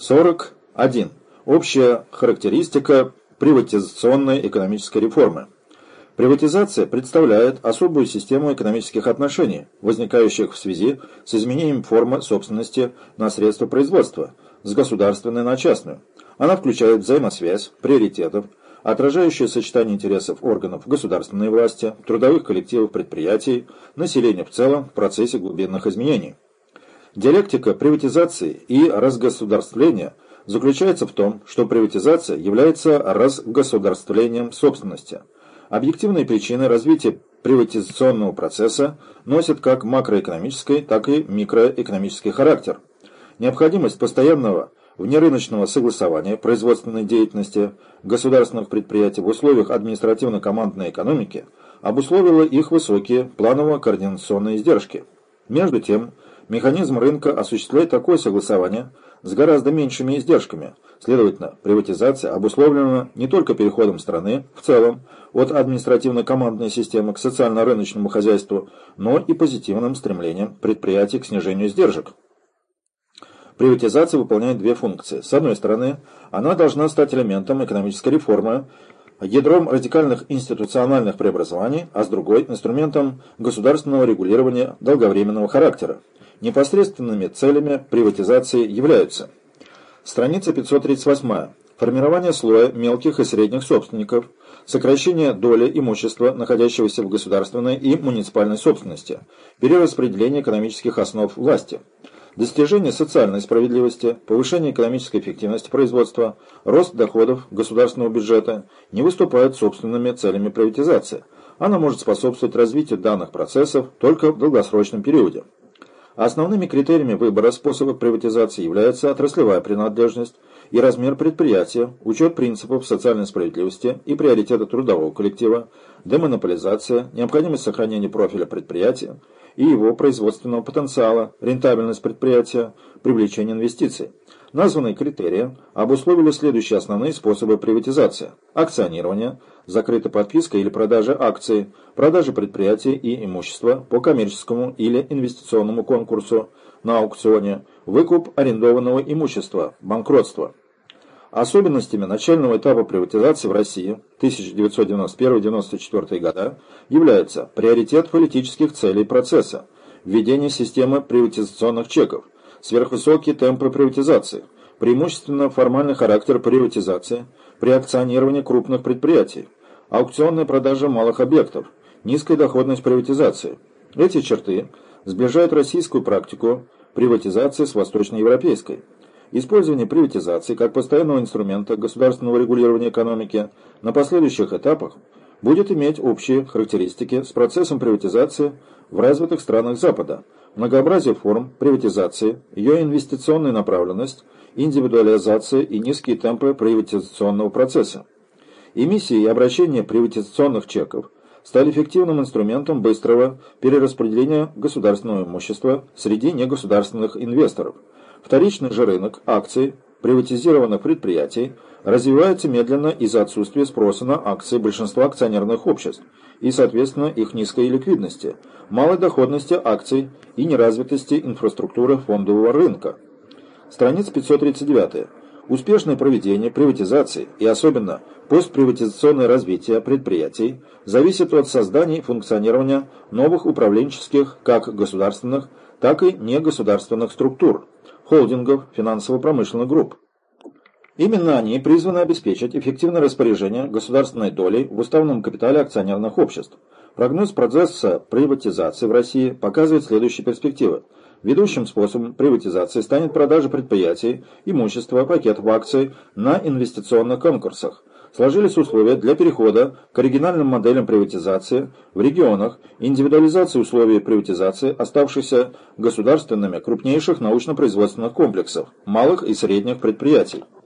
41. Общая характеристика приватизационной экономической реформы. Приватизация представляет особую систему экономических отношений, возникающих в связи с изменением формы собственности на средства производства с государственной на частную. Она включает взаимосвязь, приоритетов, отражающее сочетание интересов органов государственной власти, трудовых коллективов предприятий, населения в целом в процессе глубинных изменений. Диалектика приватизации и разгосударствления заключается в том, что приватизация является разгосударствлением собственности. Объективные причины развития приватизационного процесса носят как макроэкономический, так и микроэкономический характер. Необходимость постоянного внерыночного согласования производственной деятельности государственных предприятий в условиях административно-командной экономики обусловила их высокие планово-координационные издержки. Между тем, механизм рынка осуществляет такое согласование с гораздо меньшими издержками. Следовательно, приватизация обусловлена не только переходом страны в целом от административно-командной системы к социально-рыночному хозяйству, но и позитивным стремлением предприятий к снижению издержек. Приватизация выполняет две функции. С одной стороны, она должна стать элементом экономической реформы, ядром радикальных институциональных преобразований, а с другой – инструментом государственного регулирования долговременного характера. Непосредственными целями приватизации являются страница 538 формирование слоя мелких и средних собственников, сокращение доли имущества, находящегося в государственной и муниципальной собственности, перераспределение экономических основ власти – достижение социальной справедливости, повышение экономической эффективности производства, рост доходов государственного бюджета не выступают собственными целями приватизации. Она может способствовать развитию данных процессов только в долгосрочном периоде. Основными критериями выбора способа приватизации являются отраслевая принадлежность и размер предприятия, учет принципов социальной справедливости и приоритета трудового коллектива, демонополизация, необходимость сохранения профиля предприятия, и его производственного потенциала, рентабельность предприятия, привлечение инвестиций. Названные критерии обусловили следующие основные способы приватизации. Акционирование, закрытая подписка или продажа акций, продажа предприятий и имущества по коммерческому или инвестиционному конкурсу на аукционе, выкуп арендованного имущества, банкротство. Особенностями начального этапа приватизации в России 1991-1994 года являются приоритет политических целей процесса, введение системы приватизационных чеков, сверхвысокие темпы приватизации, преимущественно формальный характер приватизации при акционировании крупных предприятий, аукционная продажа малых объектов, низкая доходность приватизации. Эти черты сближают российскую практику приватизации с восточноевропейской. Использование приватизации как постоянного инструмента государственного регулирования экономики на последующих этапах будет иметь общие характеристики с процессом приватизации в развитых странах Запада, многообразие форм приватизации, ее инвестиционная направленность, индивидуализация и низкие темпы приватизационного процесса. Эмиссии и обращение приватизационных чеков стали эффективным инструментом быстрого перераспределения государственного имущества среди негосударственных инвесторов – Вторичный же рынок акций приватизированных предприятий развивается медленно из-за отсутствия спроса на акции большинства акционерных обществ и, соответственно, их низкой ликвидности, малой доходности акций и неразвитости инфраструктуры фондового рынка. Страница 539. Успешное проведение приватизации и особенно постприватизационное развитие предприятий зависит от создания и функционирования новых управленческих как государственных, так и негосударственных структур холдингов, финансово-промышленных групп. Именно они призваны обеспечить эффективное распоряжение государственной долей в уставном капитале акционерных обществ. Прогноз процесса приватизации в России показывает следующие перспективы. Ведущим способом приватизации станет продажа предприятий, имущества, пакетов акций на инвестиционных конкурсах сложились условия для перехода к оригинальным моделям приватизации в регионах, индивидуализации условий приватизации, оставшихся государственными крупнейших научно-производственных комплексов, малых и средних предприятий.